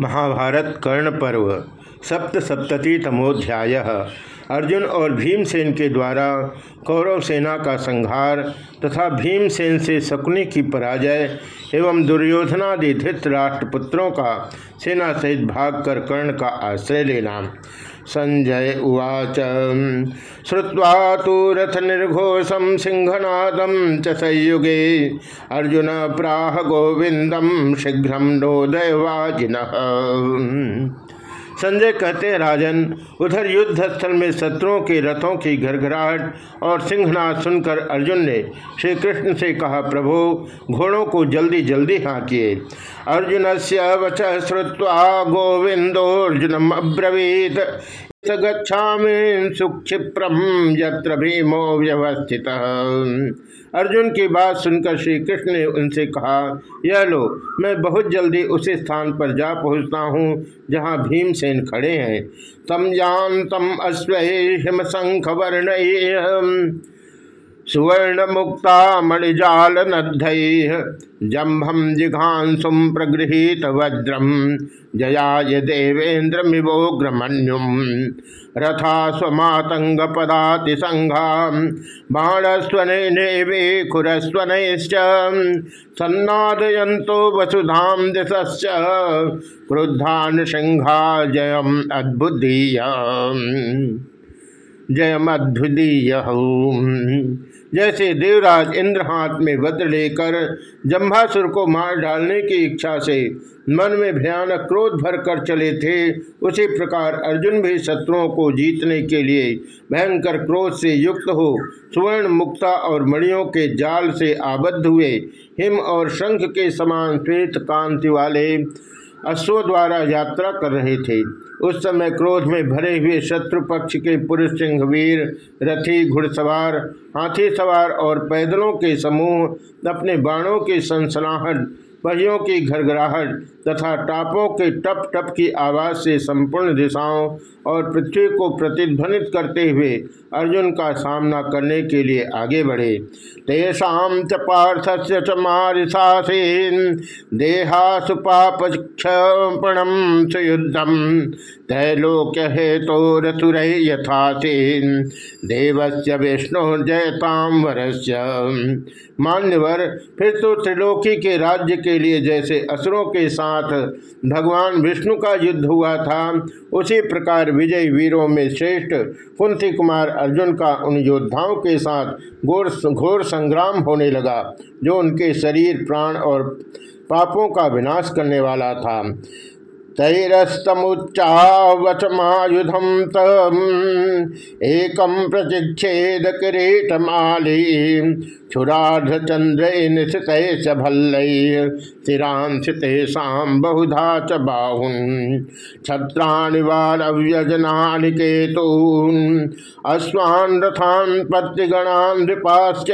महाभारत कर्ण पर्व सप्तसप्ततितमोध्याय अर्जुन और भीमसेन के द्वारा कौरव सेना का संहार तथा भीमसेन से शकुनी की पराजय एवं दुर्योधनादि धृत राष्ट्रपुत्रों का सेना सहित भागकर कर्ण का आश्रय लेना। संजय उवाच। श्रुवा तो रथ निर्घोषम सिंहनादम च संयुगे। अर्जुन प्राह गोविंदम शीघ्र नोदयवाजिन। संजय कहते हैं, राजन, उधर युद्ध स्थल में शत्रुओं के रथों की घरघराहट और सिंहनाद सुनकर अर्जुन ने श्री कृष्ण से कहा, प्रभु, घोड़ों को जल्दी जल्दी हाँकिए। अर्जुन से वच श्रुवा गोविंदोर्जुनम अब्रवीत। गच्छा सुक्षिप्रम यत्र भीमो व्यवस्थित। अर्जुन की बात सुनकर श्री कृष्ण ने उनसे कहा, यह लो, मैं बहुत जल्दी उस स्थान पर जा पहुँचता हूँ जहाँ भीमसेन खड़े हैं। तम जानतम अश्व हिम शंख वर्ण सुवर्ण मुक्ता मणिजाल जम्भम जिघांसुम प्रगृहीत वज्रम जयाय देवेन्द्र मिवोग्रमण्युम रथा स्वमातंग पदाति संघा बाणस्वने खुरस्वनैश्च सन्नादयन्तो वसुधाम दिशश्च क्रुद्धान सिंहा जयम अद्भुदीय जयमद्भुदीय जैसे देवराज इंद्र हाथ में वज्र लेकर जम्भासुर को मार डालने की इच्छा से मन में भयानक क्रोध भर कर चले थे, उसी प्रकार अर्जुन भी शत्रुओं को जीतने के लिए भयंकर क्रोध से युक्त हो, सुवर्ण मुक्ता और मणियों के जाल से आबद्ध हुए, हिम और शंख के समान श्वेत कांति वाले अश्व द्वारा यात्रा कर रहे थे। उस समय क्रोध में भरे हुए शत्रु पक्ष के पुरुष, सिंहवीर, रथी, घुड़सवार, हाथी सवार और पैदलों के समूह, अपने बाणों की सनसनाहट, पहियों की घरघराहट तथा टापों के टप टप की आवाज़ से संपूर्ण दिशाओं और पृथ्वी को प्रतिध्वनित करते हुए अर्जुन का सामना करने के लिए आगे बढ़े। तेषा च पार्थ से च मारिशासीन देहासुपापक्षपणम सुयुद्धम तैलोक्य हेतो रथुर यथासीन, देवस्य विष्णु जयताम वरस्य मान्यवर, फिर तो त्रिलोकी के राज्य के लिए जैसे असुरों के साथ भगवान विष्णु का युद्ध हुआ था। उसी प्रकार विजय वीरों में श्रेष्ठ कुंती कुमार अर्जुन का उन योद्धाओं के साथ घोर घोर संग्राम होने लगा, जो उनके शरीर, प्राण और पापों का विनाश करने वाला था। तैरस्तमुच्चावचमायुधम तम एकम प्रचिक्षेद किरीटमाली। क्षुराधचंद्र निशित भल्लैरांशितेषां बहुधा च बाहुन् छत्राणि वारव्यजनानि केतून् अश्वान् रथान् पत्तिगणान् नृपाश्च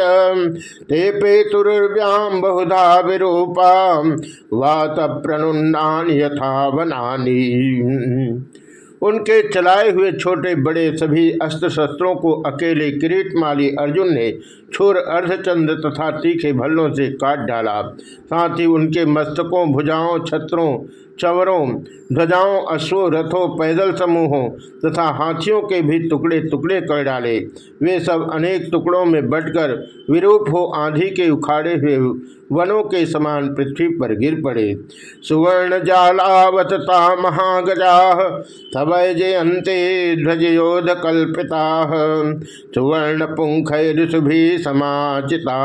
ते पेतुर्व्यां बहुधा विरूपा वात प्रणुन्नानि यथा वनानि। उनके चलाए हुए छोटे बड़े सभी अस्त्र शस्त्रों को अकेले किरीटमाली अर्जुन ने छुर अर्धचंद्र तथा तीखे भल्लों से काट डाला। साथ ही उनके मस्तकों, भुजाओं, छत्रों चवरों, ध्वजाओं अश्वों रथों, पैदल समूहों तथा हाथियों के भी टुकड़े टुकड़े कर डाले। वे सब अनेक टुकड़ों में बटकर विरूप हो आंधी के उखाड़े हुए वनों के समान पृथ्वी पर गिर पड़े। सुवर्ण जालावतता महागजा तब जयंते ध्वजयोध कल्पिता सुवर्ण पुंख ऋषुभि समाचिता।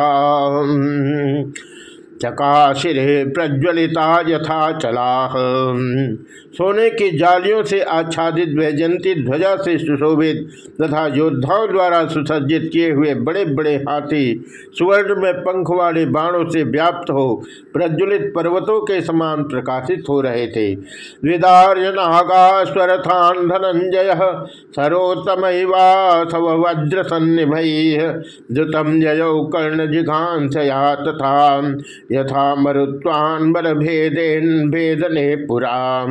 चकाशिरे प्रज्वलिता यथा चला। सोने की जालियों से आच्छादित वैजंती ध्वजा से सुशोभित तथा योद्धाओं द्वारा सुसज्जित किए हुए बड़े बड़े हाथी सुवर्ण में पंख वाले बाणों से व्याप्त हो, प्रज्वलित पर्वतों के समान प्रकाशित हो रहे थे। विदार्यनागास्वरथान धनंजय सरोतम वज्र सन्निभय जय कर्ण जिघांसया तथा यथा मरुत्वान भेदेन भेदने पुरा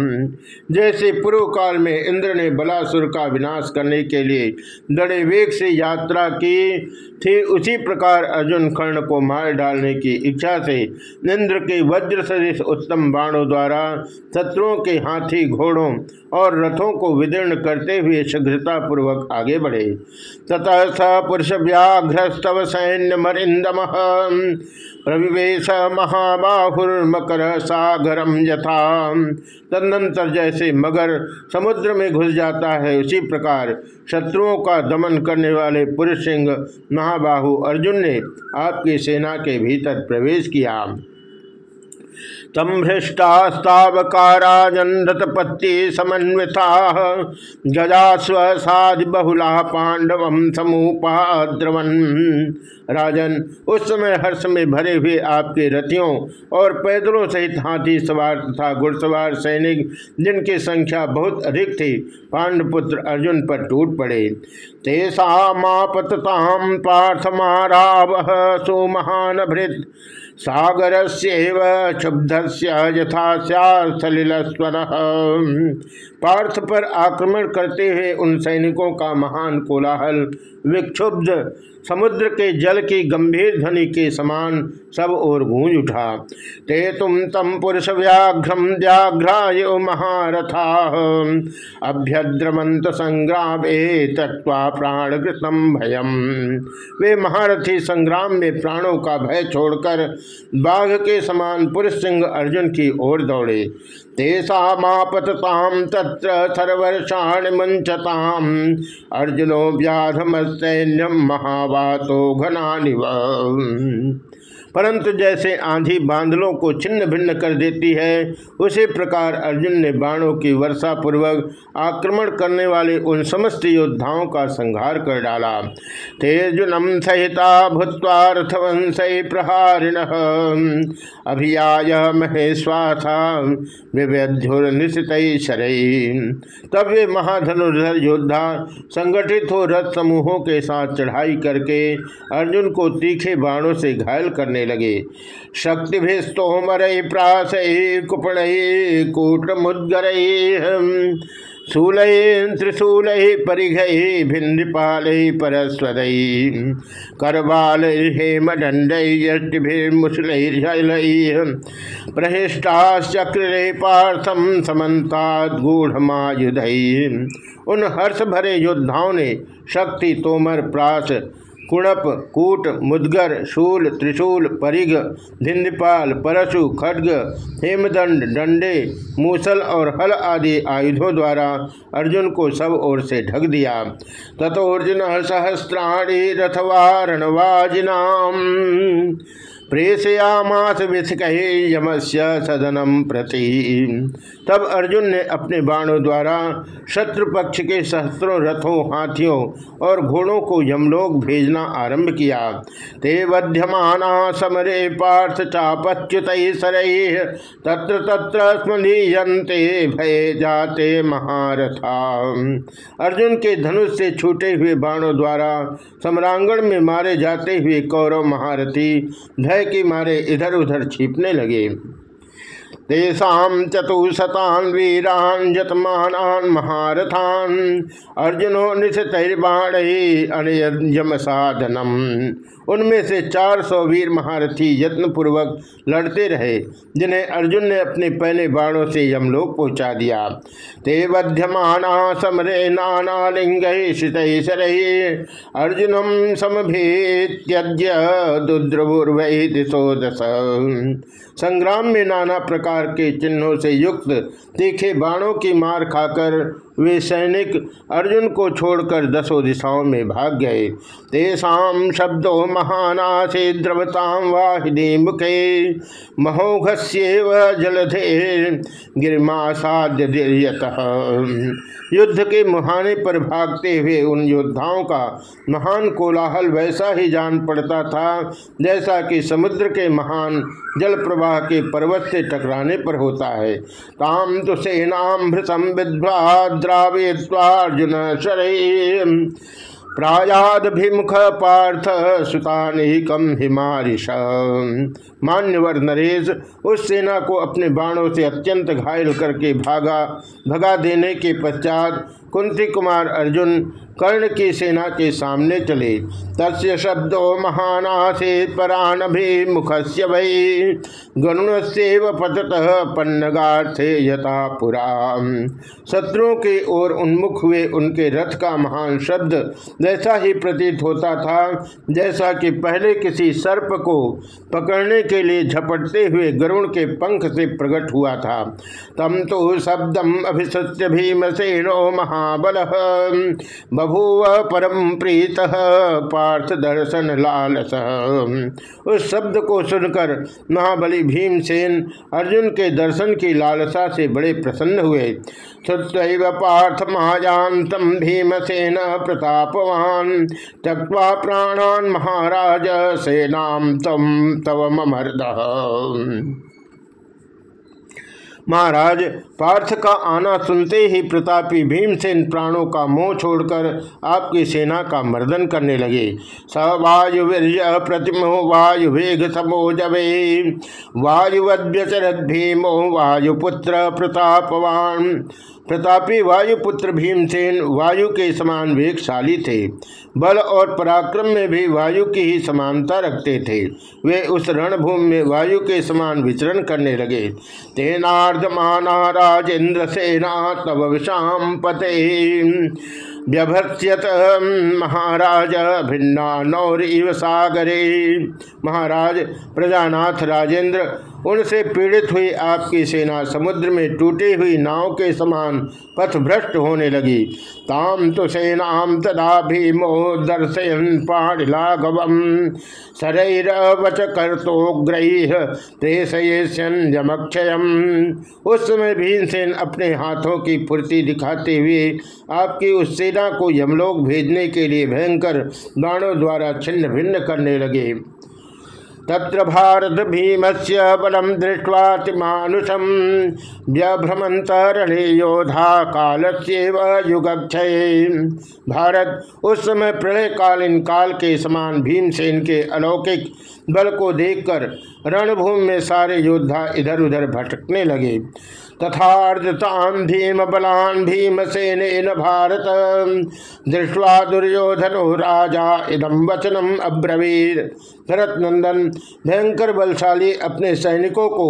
जैसे पूर्व काल में इंद्र ने बलासुर का विनाश करने के लिए बड़े वेग से यात्रा की थी, उसी प्रकार अर्जुन कर्ण को मार डालने की इच्छा से इंद्र के वज्र सदृश उत्तम बाणों द्वारा शत्रुओं के हाथी, घोड़ों और रथों को विदीर्ण करते हुए शीघ्रता पूर्वक आगे बढ़े। तथा स पुरुष व्याघ्रस्तव सैन्य मरिंदम। प्रविवेश महाबाहुर्मकर सागरम यथा। तदनंतर जैसे मगर समुद्र में घुस जाता है, उसी प्रकार शत्रुओं का दमन करने वाले पुरुष सिंह महाबाहु अर्जुन ने आपकी सेना के भीतर प्रवेश किया। तम हृष्टास्तावकाराजनरतपत्ति समन्विता गजा स्वसाद बहुला पांडव समूपाद्रवन। राजन, उस समय हर्ष में भरे हुए आपके रथियों और पैदलों सहित हाथी सवार तथा घुड़सवार सैनिक, जिनकी संख्या बहुत अधिक थी, पांडपुत्र अर्जुन पर टूट पड़े। तेसा मापतताम पार्थ माराव सुमहान भृत। सागर से क्षुब्ध यथा सलिल पार्थ पर आक्रमण करते हुए उन सैनिकों का महान कोलाहल, विक्षुब्ध समुद्र के जल की गंभीर ध्वनि के समान सब और गूंज उठा। ते तुम तम पुरुष व्याघ्रम व्याघ्राय महारथा। अभ्यद्रमंत संग्राम ए तत्वा प्राण कृतम भयम। वे महारथी संग्राम में प्राणों का भय छोड़कर बाघ के समान पुरुष सिंह अर्जुन की ओर दौड़े। तेषापतताम तत्र सर्वर्षाण मंचताम अर्जुनो व्याधमसैन्यम महावातो घना परंतु जैसे आंधी बांधलों को छिन्न भिन्न कर देती है, उसी प्रकार अर्जुन ने बाणों की वर्षा पूर्वक आक्रमण करने वाले उन समस्त योद्धाओं का संहार कर डाला। तेजुनम सहिता भूतवा प्रहारिण। अभियाय विव्युर्निशित तब वे महाधनुर्धर योद्धा संगठित हो रथ समूहों के साथ चढ़ाई करके अर्जुन को तीखे बाणों से घायल करने लगे। शक्ति भिस्तोमर प्रास, कुपण कूट मुदगर शूल त्रिशूल, परिघ भिन्नपाल परस्वद, करबाल हेमदंड यष्टिभिर्मुसल प्रहिष्टाचक्र पार्थम समन्ता गूढ़मायुध। उन हर्ष भरे योद्धाओं ने शक्ति तोमर प्रास कुणप, कूट, मुदगर, शूल, त्रिशूल, परिघ धिंदपाल परशु, खड्ग, हेमदंड, डंडे, मूसल और हल आदि आयुधों द्वारा अर्जुन को सब ओर से ढक दिया। तथोर्जुन सहस्राणी रथवारणवाजिनाम। प्रेषयामास कहे यमस्य सदनम प्रति। तब अर्जुन ने अपने बाणों द्वारा शत्रु पक्ष के सहस्त्रों रथों, हाथियों और घोड़ों को यमलोक भेजना आरंभ किया। ते वध्यमाना समरे पार्थ चापच्युत सर तत्र तत्र स्मलीयते भय जाते महारथा। अर्जुन के धनुष से छूटे हुए बाणों द्वारा सम्रांगण में मारे जाते हुए कौरव महारथी भय के मारे इधर उधर छिपने लगे। चतुशतान वीरान जतमान महारथान अर्जुनो निशतर्बाण अनयम साधनम। उनमें से चार सौ वीर महारथी यत्न पूर्वक लड़ते रहे, जिन्हें अर्जुन ने अपने पहले बाणों से यमलोक पहुँचा दिया। ते बध्यमाना समरे नाना लिंग अर्जुनम समभेत्यज्य दुद्रभुर्वही दिशो दस संग्राम में नाना प्रकार के चिन्हों से युक्त तीखे बाणों की मार खाकर वे सैनिक अर्जुन को छोड़कर दसों दिशाओं में भाग गए। तेषाम शब्दों महानाशे द्रवताम वाहिनी मुखे, महोघस्येव जलधे गिरमा साध्य युद्ध के मुहाने पर भागते हुए उन योद्धाओं का महान कोलाहल वैसा ही जान पड़ता था, जैसा कि समुद्र के महान जल प्रवाह के पर्वत से टकराने पर होता है। ताम तो सेनाम भृतम विद्वा द्रावे अर्जुन शर प्रायादभिमुख पार्थ सुतानिकम हिमारिश मान्यवर नरेश, उस सेना को अपने बाणों से अत्यंत घायल करके भागा। भगा देने के पश्चात कुंती कुमार अर्जुन कर्ण की सेना के सामने चले। तस्य शब्दो महानासे परानभिमुख से वही गणुण से पतत पन्नगार्थे यथा पुरा। शत्रुओं की ओर उन्मुख हुए उनके रथ का महान शब्द जैसा ही प्रतीत होता था, जैसा कि पहले किसी सर्प को पकड़ने के लिए झपटते हुए गरुण के पंख से प्रकट हुआ था। तम तो शब्दम अभिसत्य भीमसेनो महाबल। बभूव परम प्रीत पार्थ दर्शन लालस। उस शब्द को सुनकर महाबली भीमसेन अर्जुन के दर्शन की लालसा से बड़े प्रसन्न हुए। श्रुत्व पार्थ महाजातम भीमसेन प्रतापवान त्यक्वा प्राणान महाराज सेनाम तम तव ममर्द। महाराज, पार्थ का आना सुनते ही प्रतापी भीमसेन प्राणों का मोह छोड़कर आपकी सेना का मर्दन करने लगे। स वायुवीर प्रतिमो वायु वेग समो जवे। वायुवद्यचरद भीमो वायुपुत्र प्रतापवान। प्रतापी वायुपुत्र भीमसेन वायु के समान वेगशाली थे। बल और पराक्रम में भी वायु की ही समानता रखते थे। वे उस रणभूमि में वायु के समान विचरण करने लगे। तेनार्धमाना राजेंद्र सेना तब विषाम पते। व्यभर्त्यत महाराज भिन्ना नौर इव सागरे। महाराज प्रजानाथ राजेंद्र उनसे पीड़ित हुई आपकी सेना समुद्र में टूटी हुई नाव के समान पथ भ्रष्ट होने लगी। ताम तो सेनाम तदा भीमो दर्शयन पाणिलाघव शरैर वच कर तो ग्रह प्रेषयक्षय उस समय भीमसेन अपने हाथों की फुर्ती दिखाते हुए आपकी उस सेना को यमलोक भेजने के लिए भयंकर बाणों द्वारा छिन्न भिन्न करने लगे। तत्र भारत भीम से बलम दृष्टवातिमानुषम व्यभ्रमंत रणे योधा काल से भारत उस समय प्रलय कालीन काल के समान भीमसेन के अलौकिक बल को देखकर रणभूमि में सारे योद्धा इधर उधर भटकने लगे। तथार्धताम भीम बलान भीमसेन भारत। दृष्टवा दुर्योधन राजा इदम वचनम अब्रवीर भरत नंदन भयंकर बलशाली अपने सैनिकों को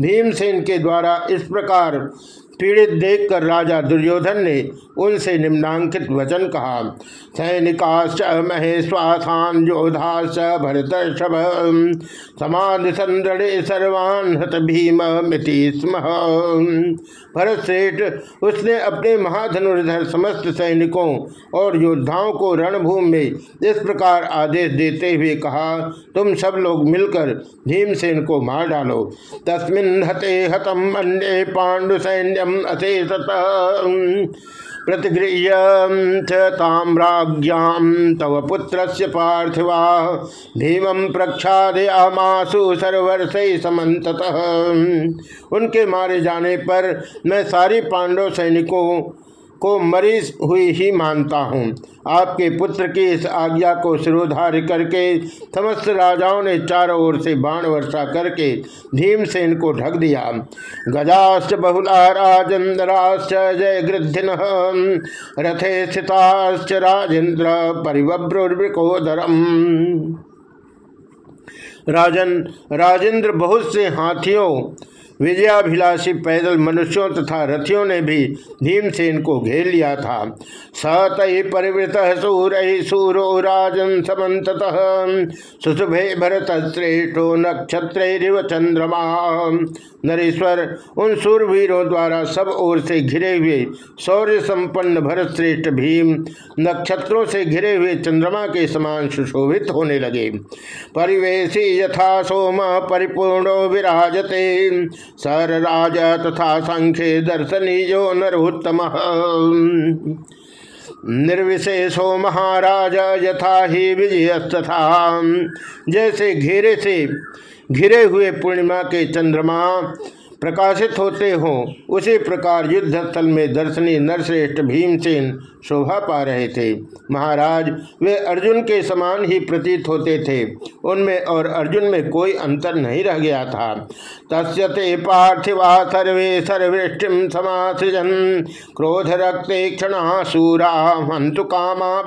भीमसेन के द्वारा इस प्रकार पीड़ित देखकर राजा दुर्योधन ने उनसे निम्नांकित वचन कहा, सैनिकाश्च महेश्वासान योधा स भरत समाधि संदड़े सर्वान हत भीम मिति स्म। भरत श्रेष्ठ उसने अपने महाधनुर्धर समस्त सैनिकों और योद्धाओं को रणभूमि में इस प्रकार आदेश देते हुए कहा, तुम सब लोग मिलकर भीमसेन को मार डालो। तस्मिन हते हतम अन्य पांडु सैन्यम अशेषत प्रतिगृह्य ताम्राज्ञाम तव पुत्र पार्थिवा भीम प्रक्षादयामासु सर्वर्ष समत उनके मारे जाने पर मैं सारी पांडव सैनिकों को मरी हुई ही मानता हूँ। आपके पुत्र की इस आज्ञा को सिरोधार्य करके समस्त राजाओं ने चारों ओर से बाण वर्षा करके भीमसेन को ढक दिया। गजाश्च बहुला राजेन्द्राश्च जय गृधिन रथे स्थिताश्च राजेन्द्र परिवब्रुर्विकोदरम। राजन, राजेंद्र बहुत से हाथियों विजयाभिलाषी पैदल मनुष्यों तथा रथियों ने भी भीमसेन को घेर लिया था। सत परिवृत सूर सूरो राजन समत सुशुभे भरत श्रेष्ठो नक्षत्र चंद्रमा नरेश्वर, उन सूरवीरों द्वारा सब ओर से घिरे हुए शौर्य संपन्न भरत श्रेष्ठ भीम नक्षत्रों से घिरे हुए चंद्रमा के समान सुशोभित होने लगे। परिवेशी यथा सोम परिपूर्णो विराजते। सर राज तथा संख्य दर्शनी दर्शनीयो नरोत्तम। निर्विशेषो महाराज यथा ही विजयस्तथा। जैसे घेरे से घिरे हुए पूर्णिमा के चंद्रमा प्रकाशित होते हों, उसी प्रकार युद्ध स्थल में दर्शनी नरश्रेष्ठ भीमसेन शोभा पा रहे थे। महाराज, वे अर्जुन के समान ही प्रतीत होते थे। उनमें और अर्जुन में कोई अंतर नहीं रह गया था। तस्ते पार्थिवा सर्वे सर्वृष्टि समासृजन। क्रोध रक्ते क्षण सूरा हंतु कामा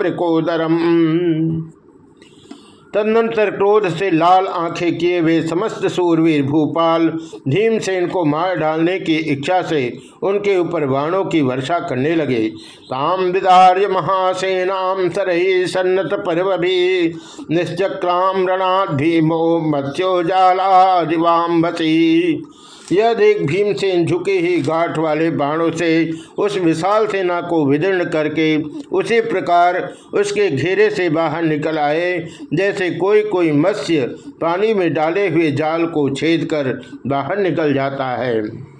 तदनंतर क्रोध से लाल आँखें किए वे समस्त सूरवीर भूपाल भीमसेन को मार डालने की इच्छा से उनके ऊपर बाणों की वर्षा करने लगे। ताम विदार्य महासेनाम सरही सन्नत पर्व भी निश्चक्राम रणाद भीमो मत्स्योजाला दिवाम्बसी यह देख भीमसेन झुके ही गाठ वाले बाणों से उस विशाल सेना को विदीर्ण करके उसी प्रकार उसके घेरे से बाहर निकल आए, जैसे कोई कोई मत्स्य पानी में डाले हुए जाल को छेद कर बाहर निकल जाता है।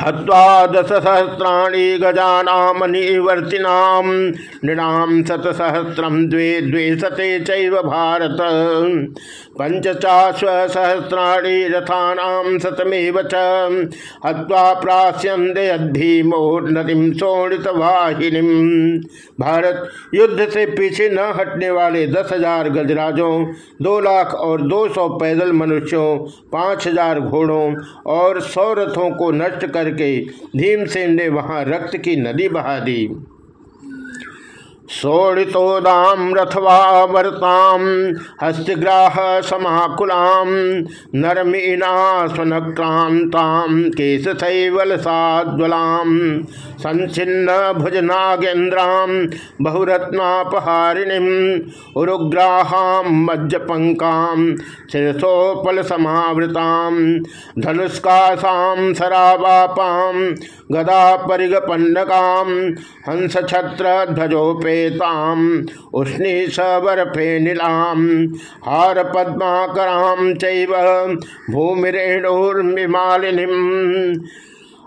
हवा दशसहस्राणी गजानामनिवर्तिनाम नृणाम शतसहस्रम द्वे द्वे शते चैव भारत। पंचचाशसहस्राणी रथानाम शतमेव च। हत्वा प्रास्यन्दीमो नदीम शोणित वाहिनीम भारत युद्ध से पीछे न हटने वाले दस हज़ार गजराजों, दो लाख और दो सौ पैदल मनुष्यों, पाँच हज़ार घोड़ों और सौ रथों को नष्ट कर करके भीमसेन ने वहाँ रक्त की नदी बहा दी। शोणितोदाम रथवामरताम हस्तग्राह समाकुलाम नरमीना स्वनक्रांताम केशैवलसाज्वलाम संचिन्न भुजनागेन्द्राम बहुरत्नापहारिणीम उरुग्राहाम मज्जपंकाम शिरसोपल समावृताम धनुष्काशाम सरावापाम गदा परिगपन्नकाम हंस छत्र ध्वजोपेताम उष्णी सबरफे नीलाम हार पद्माकराम चैव भूमिरेणुर्मिमालिनीम।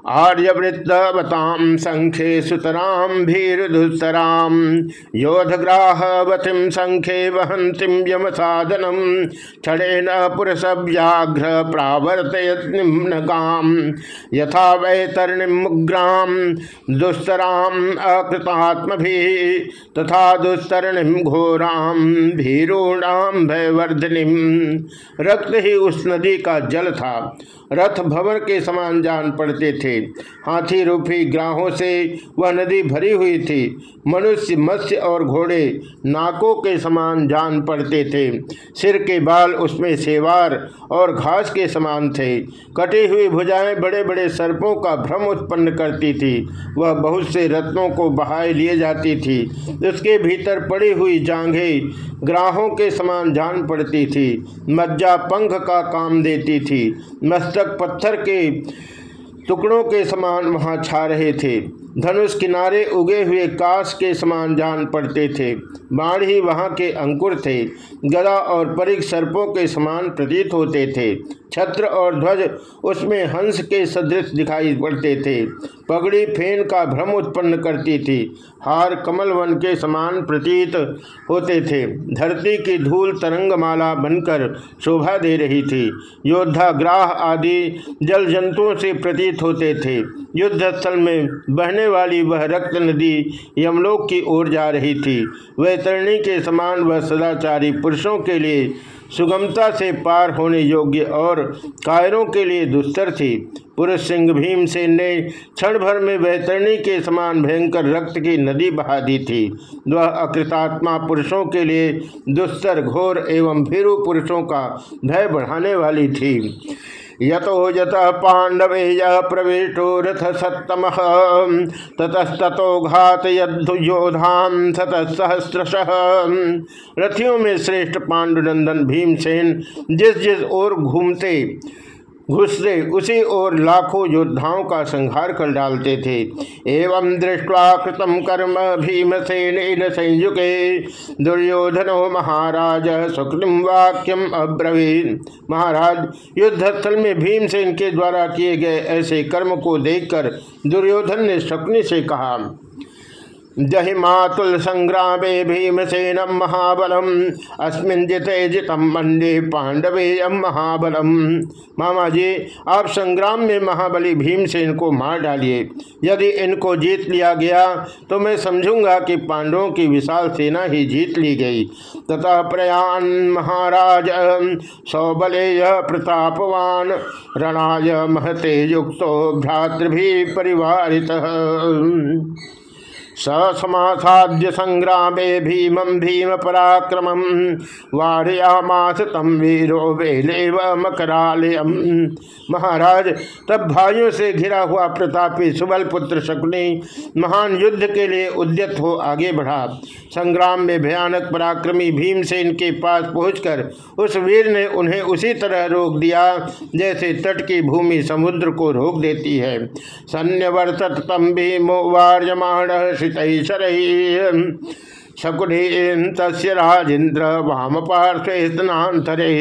आर्यवृत्तवतां संख्ये सुतरां भीरुधुस्तरां योधग्राहवतीं संख्ये वहन्तीं यमसाधनं। क्षणेन पुरसव्याघ्र प्रावर्तयत् निम्नगां यथा वैतरणिं मुग्रां दुस्तराम् अकृतात्मभिः तथा दुस्तरणिं घोरां, भीरूणां भयवर्धिनीं। रक्त ही उस नदी का जल था। रथ भवर के समान जान पड़ते थे। हाथी रूपी ग्राहों से वह नदी भरी हुई थी। मनुष्य मत्स्य और घोड़े नाकों के समान जान पड़ते थे। सिर के बाल उसमें सेवार और घास के समान थे। कटी हुई भुजाएँ बड़े बड़े सर्पों का भ्रम उत्पन्न करती थी। वह बहुत से रत्नों को बहाए लिए जाती थी। उसके भीतर पड़ी हुई जांघे ग्राहों के समान जान पड़ती थी। मज्जा पंख का काम देती थी। मस्तक पत्थर के टुकड़ों के समान वहाँ छा रहे थे। धनुष किनारे उगे हुए काश के समान जान पड़ते थे। बाढ़ ही वहाँ के अंकुर थे। गदा और परिक सर्पों के समान प्रतीत होते थे। छत्र और ध्वज उसमें हंस के सदृश दिखाई पड़ते थे। पगड़ी फेन का भ्रम उत्पन्न करती थी। हार कमल वन के समान प्रतीत होते थे। धरती की धूल तरंगमाला बनकर शोभा दे रही थी। योद्धा, ग्राह आदि जल जंतुओं से प्रतीत होते थे। युद्ध स्थल में बहने वाली वह रक्त नदी यमलोक की ओर जा रही थी। वैतरणी के समान वह सदाचारी पुरुषों के लिए सुगमता से पार होने योग्य और कायरों के लिए दुस्तर थी। पुरुष सिंह भीमसेन ने क्षण भर में वैतरणी के समान भयंकर रक्त की नदी बहा दी थी। वह अकृतात्मा पुरुषों के लिए दुस्तर, घोर एवं भीरु पुरुषों का भय बढ़ाने वाली थी। यतो यत पांडवे प्रवेशो रथ सत्तम ततस्तो घात योधाम सतसहस्रश रथियों में श्रेष्ठ पांडुनंदन भीमसेन जिस जिस ओर घूमते घुसते उसी ओर लाखों योद्धाओं का संहार कर डालते थे। एवं दृष्टवा कृतम कर्म भीमसेन संयुगे। दुर्योधनो महाराज सुकृम वाक्यम अब्रवीन। महाराज, युद्धस्थल में भीमसेन के द्वारा किए गए ऐसे कर्म को देखकर दुर्योधन ने शकुनी से कहा जहि मातुल संग्राम भीमसेन महाबलम अस्मिन जिते जितम मंडे पांडवे महाबलम मामा जी आप संग्राम में महाबली भीमसेन को मार डालिए। यदि इनको जीत लिया गया तो मैं समझूँगा कि पांडवों की विशाल सेना ही जीत ली गई। तथा प्रयाण महाराज सौबले प्रतापवान, रणाय महते युक्तो भ्रातृभि परिवारित समासाद्य संग्रामे भीमं भीम पराक्रम वारयामास तम वीरो वेलेव मकरालयम। महाराज, तब भाइयों से घिरा हुआ प्रतापी सुबल पुत्र शकुनी महान युद्ध के लिए उद्यत हो आगे बढ़ा। संग्राम में भयानक पराक्रमी भीमसेन के पास पहुंचकर उस वीर ने उन्हें उसी तरह रोक दिया जैसे तट की भूमि समुद्र को रोक देती है। सन्यवर्तत तम भीमो वार्यमाण शीतैशर शकुनीन तस् राजेन्द्र वाम पार्श्वे स्नातरे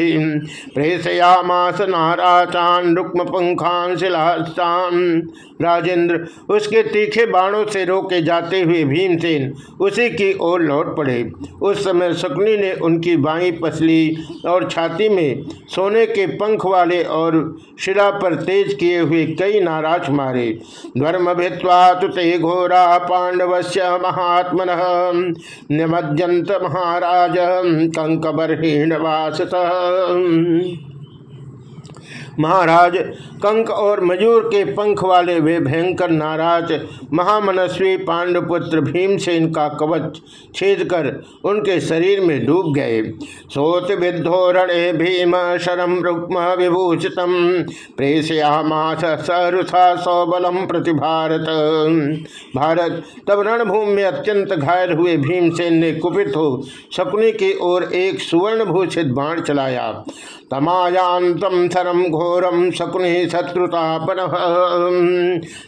प्रेषयामास नाराचान रुक्म पंखान शिलास्तान राजेंद्र उसके तीखे बाणों से रोके जाते हुए भीमसेन उसी की ओर लौट पड़े। उस समय शकुनी ने उनकी बाई पसली और छाती में सोने के पंख वाले और शिला पर तेज किए हुए कई नाराज़ मारे। धर्म भित्वा तुते घोरा पांडवस्य महात्मन। निमज्जंत महाराज कंकबरहीण वास महाराज, कंक और मजूर के पंख वाले वे भयंकर नाराज़, महामनस्वी पांडुपुत्र भीमसेन का कवच छेद कर उनके शरीर में डूब गए। सोत विद्धोरणे भीम शरम रुक्म विभूषित प्रेषयामास सरुथा सौबलम प्रति भारत भारत तब रणभूमि में अत्यंत घायल हुए भीमसेन ने कुपित हो शकुनी की ओर एक सुवर्ण भूषित बाण चलाया। तमायांतम सरम घोरम शकुनि शत्रुतापन।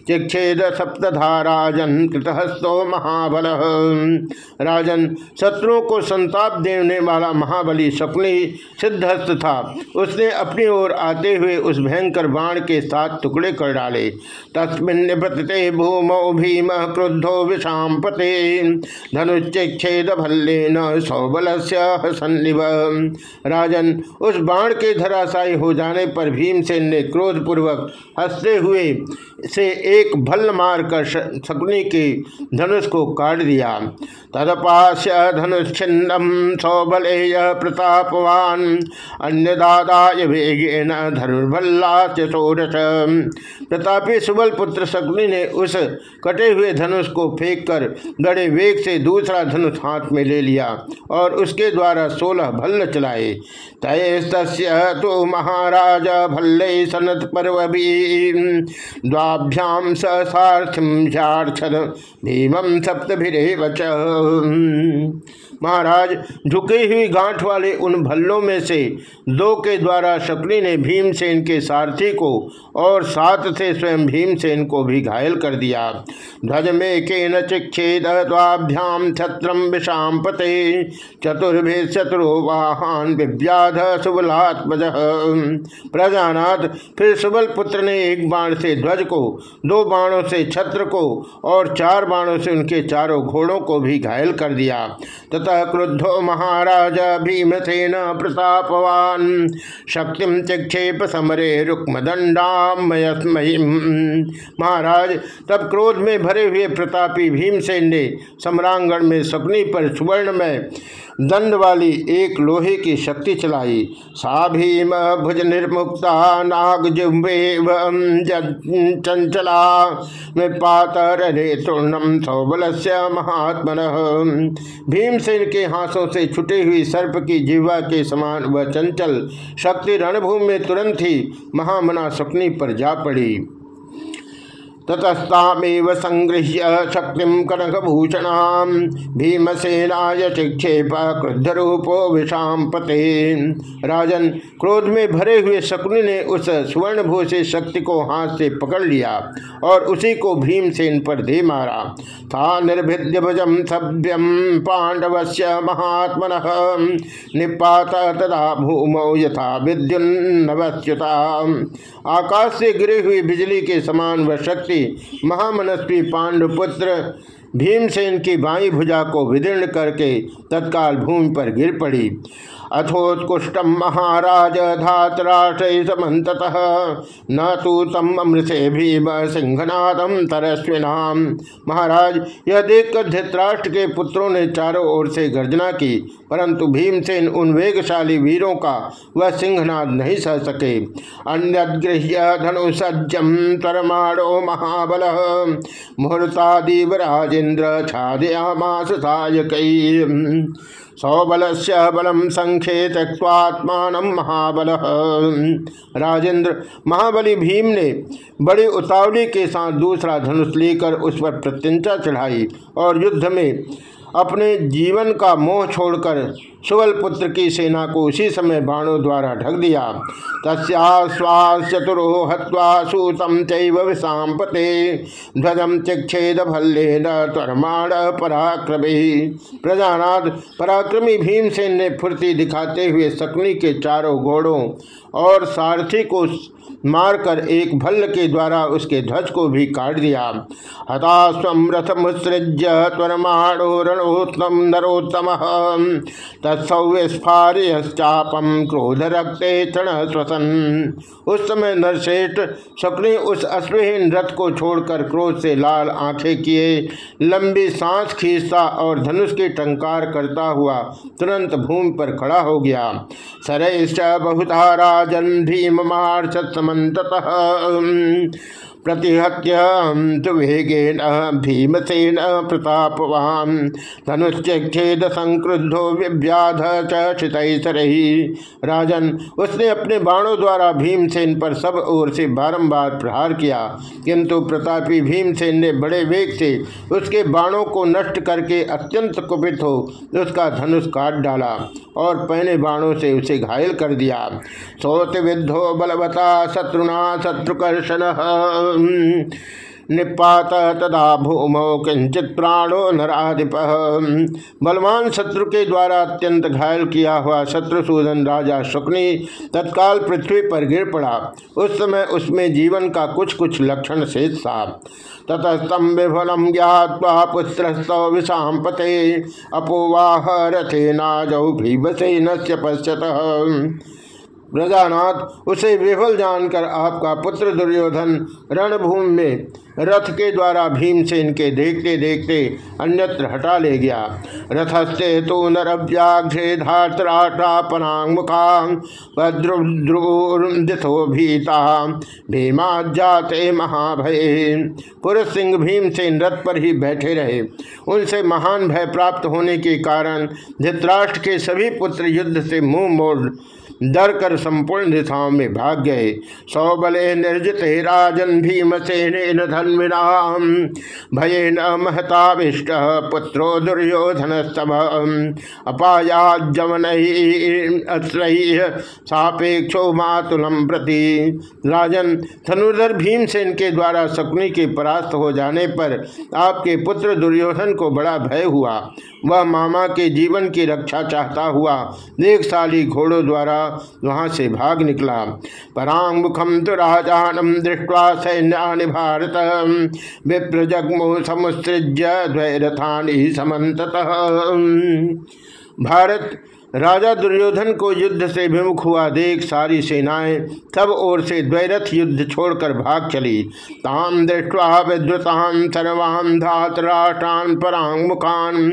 चिक्षेद सप्तधाराजन कृतहस्तो महाबल। राजन शत्रुओं को संताप देने वाला महाबली शकुनि सिद्धहस्त था। उसने अपनी ओर आते हुए उस भयंकर बाण के साथ टुकड़े कर डाले। तस्मिन निपतते भूमौ भीम क्रुद्धो विषाम पते धनुच्छेद भल्ले न सौबल से राजन उस बाण बाण के धराशायी हो जाने पर भीमसेन ने क्रोध पूर्वक हँसते हुए से एक भल्ल मार कर शकुनी के धनुष को काट दिया। तदपाश्य धनुष्छिन्नम सौबल प्रतापवान। अन्य दादाय वेगेन धनुर्भल्ला प्रतापी सुबल पुत्र शकुनी ने उस कटे हुए धनुष को फेंक कर बड़े वेग से दूसरा धनुष हाथ में ले लिया और उसके द्वारा सोलह भल्ल चलाए। तय तो महाराज भल्ले सनत पर्व द्वाभ्याम सारथिम भीमम सप्तभिरेव महाराज, झुकी हुई गांठ वाले उन भल्लों में से दो के द्वारा शकुनी ने भीमसेन के सारथी को और साथ से स्वयं भीमसेन को भी घायल कर दिया। ध्वज में के निक्षेद्वाभ्याम छत्रम विषाम पते, चतुर्भे चतुरो वाहन विव्याध सुबलात्मज। प्रजानाथ, फिर सुबल पुत्र ने एक बाण से ध्वज को, दो बाणों से छत्र को और चार बाणों से उनके चारों घोड़ों को भी घायल कर दिया। तथा क्रुद्धो महाराज, भीमसेन प्रतापवान। शक्ति चिक्षेप समरे रुक्मदंडामयस्मयी महाराज, तब क्रोध में भरे हुए प्रतापी भीमसेन ने सम्रांगण में सपनी पर सुवर्ण में दंड वाली एक लोहे की शक्ति चलाई। सा भीम भुज निर्मुक्ता नाग चंचला। पातर तूर्णम सौबल से महात्मन। भीमसेन के हाथों से छुटी हुई सर्प की जीवा के समान वह चंचल शक्ति रणभूमि में तुरंत ही महामना सपनी पर जा पड़ी। ततस्तामेव संगृह्य शक्ति कनकभूषणाम भीमसेनाय चिक्षेप क्रुद्ध रूपो विषाम पते राजन, क्रोध में भरे हुए शकुनि ने उस स्वर्ण भूषित शक्ति को हाथ से पकड़ लिया और उसी को भीमसेन पर दे मारा। था निर्भिद्य भजम सभ्यम पांडव से महात्मन। निपात तदा भूमौ यथा विद्युन्नवस्युता आकाश से गिरी हुई बिजली के समान वह शक्ति महामनस्वी पांडुपुत्र भीमसेन की बाई भुजा को विदीर्ण करके तत्काल भूमि पर गिर पड़ी। अथोत्कुष्टम महाराज धातराष्ट्र न तो तम अमृषे भीम सिंहनादम तरस्विनाम महाराज, यह देखकर धृतराष्ट्र के पुत्रों ने चारों ओर से गर्जना की, परंतु भीमसेन उन वेगशाली वीरों का वह सिंहनाद नहीं सह सके। अन्य गृह्य धनुसज्जम तरमाणो महाबल। मुहूर्तादिव राजेन्द्र छादयामास सायक सौबल से बलम संख्ये त्यक्वात्मान महाबल। राजेंद्र, महाबली भीम ने बड़ी उतावली के साथ दूसरा धनुष लेकर उस पर प्रत्यंचा चढ़ाई और युद्ध में अपने जीवन का मोह छोड़कर सुबल पुत्र की सेना को उसी समय बाणों द्वारा ढक दिया। तस्वाचतुरो हवा सूतम चैवसापते ध्वजम चिक्षेद भल्लेन त्वरमाण पराक्रमी। प्रजानाथ पराक्रमी भीमसेन ने फुर्ती दिखाते हुए सकनी के चारों घोड़ों और सारथी को मारकर एक भल्ल के द्वारा उसके ध्वज को भी काट दिया। हता स्व मुसृज्य त्वरमाणो रणोत्तम नरोत्तम। तत्सौस्फार्यश्चापम क्रोध रक्ते क्षण श्वसन। उस समय नरश्रेष्ठ शकुनी उस अश्वहीन रथ को छोड़कर क्रोध से लाल आँखें किए। लंबी सांस खींचता और धनुष के टंकार करता हुआ तुरंत भूमि पर खड़ा हो गया। सरैश्च बहुधा राजन भीम मार्षत समत प्रतिहत्य वेगेन भीमसेन प्रतापवान। धनुष्चेद संक्रुद्धो व्याध चितरही राजन, उसने अपने बाणों द्वारा भीमसेन पर सब ओर से बारंबार प्रहार किया, किंतु प्रतापी भीमसेन ने बड़े वेग से उसके बाणों को नष्ट करके अत्यंत कुपित हो उसका धनुष काट डाला और पहने बाणों से उसे घायल कर दिया। सोत विद्धो बलवता शत्रुना शत्रुकर्षण। निपात तदा भूमो किंचित प्राणो नराधिप। बलवान शत्रु के द्वारा अत्यंत घायल किया हुआ शत्रुसूदन राजा शुक्नी तत्काल पृथ्वी पर गिर पड़ा। उस समय उसमें जीवन का कुछ कुछ लक्षण शेष था। ततस्तम विफलम ज्ञावा पुत्रस्तौ विषाम पते अपोवाह रथे नाजौ भीमसेन से पश्यत। प्रजानाथ उसे विफल जानकर आपका पुत्र दुर्योधन रणभूमि में रथ के द्वारा भीमसेन के देखते देखते अन्यत्र हटा ले गया। रथस्ते तो नरव्याघ्रे धातराटापनामुखां भद्रुद्रुदिथो भीता भीमा जाते महाभय। पुरुष सिंह भीमसेन रथ पर ही बैठे रहे। उनसे महान भय प्राप्त होने के कारण धृतराष्ट्र के सभी पुत्र युद्ध से मुँह मोड़ डर कर संपूर्ण दिशाओं में भाग गए। सौबले निर्जित राजन भीमसेन धन्विना भये न महताविष्ट पुत्रो दुर्योधन स्तभ। अपायाजमन सापेक्षो मातुलम प्रति। राजन धनुर्धर भीमसेन के द्वारा शकुनी के परास्त हो जाने पर आपके पुत्र दुर्योधन को बड़ा भय हुआ। वह मामा के जीवन की रक्षा चाहता हुआ नेकशाली घोड़ों द्वारा वहाँ से भाग निकला। परांग मुखम तो राजानम दृष्टवा सैन्या भारत। विप्रजगमो समुसृज्य द्वैरथानी समत भारत राजा दुर्योधन को युद्ध से विमुख हुआ, देख सारी सेनाएँ सब ओर से द्वैरथ युद्ध छोड़कर भाग चली। ताम दृष्टवा विद्रुतान सर्वान धातराष्टान परांग मुखान।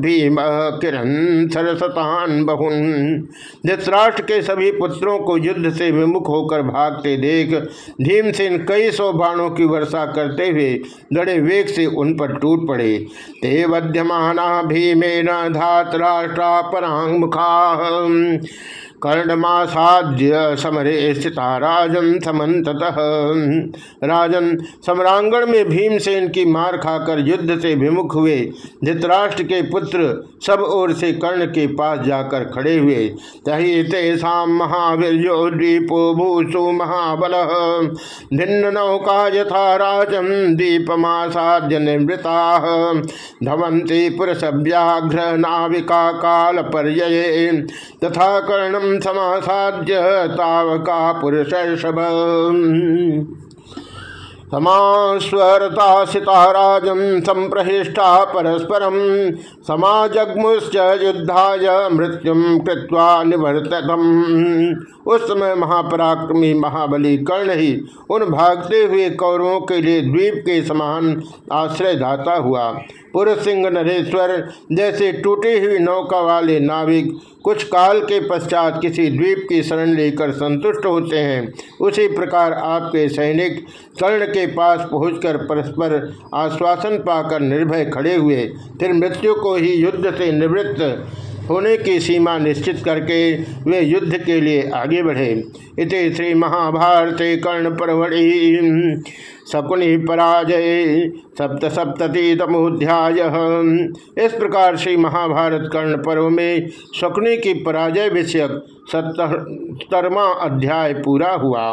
भीम किरण सरसतान बहुन। धृतराष्ट्र के सभी पुत्रों को युद्ध से विमुख होकर भागते देख, भीमसेन कई सौ बाणों की वर्षा करते हुए बड़े वेग से उन पर टूट पड़े। ते वध्यमाना भीमेन धा राष्ट्रा मुखा कर्णमासाद्य समरे स्थिता राजन समत राजन सम्रांगण में भीमसेन की मार खाकर युद्ध से विमुख हुए। धृतराष्ट्र के पुत्र सब ओर से कर्ण के पास जाकर खड़े हुए। तही तेषा महावीर द्वीपो भूसु महाबल। भिन्न नौका यथा राजन दीपमासाद्य निवृता। धवंती पुरुष व्याघ्र नाविका काल पर्य तथा कर्णम समासाद्य तावका पुरुष समास्वरता सिताराजम संप्रहिष्टा परस्परम समाजग्मुश्च युद्धाय मृत्युम कृत्वा निवर्ततम। उस समय महापराक्रमी महाबली कर्ण ही उन भागते हुए कौरवों के लिए द्वीप के समान आश्रयदाता हुआ। पुरुष सिंह नरेश्वर जैसे टूटी हुई नौका वाले नाविक कुछ काल के पश्चात किसी द्वीप की शरण लेकर संतुष्ट होते हैं। उसी प्रकार आपके सैनिक कर्ण के पास पहुंचकर परस्पर आश्वासन पाकर निर्भय खड़े हुए। फिर मृत्यु को ही युद्ध से निवृत्त होने की सीमा निश्चित करके वे युद्ध के लिए आगे बढ़े। इत श्री महाभारत कर्ण परवड़ी शकुनि पराजय सप्त सप्तति तमोध्याय इस प्रकार श्री महाभारत कर्ण पर्व में शकुनि की पराजय विषयक सत्तरवा अध्याय पूरा हुआ।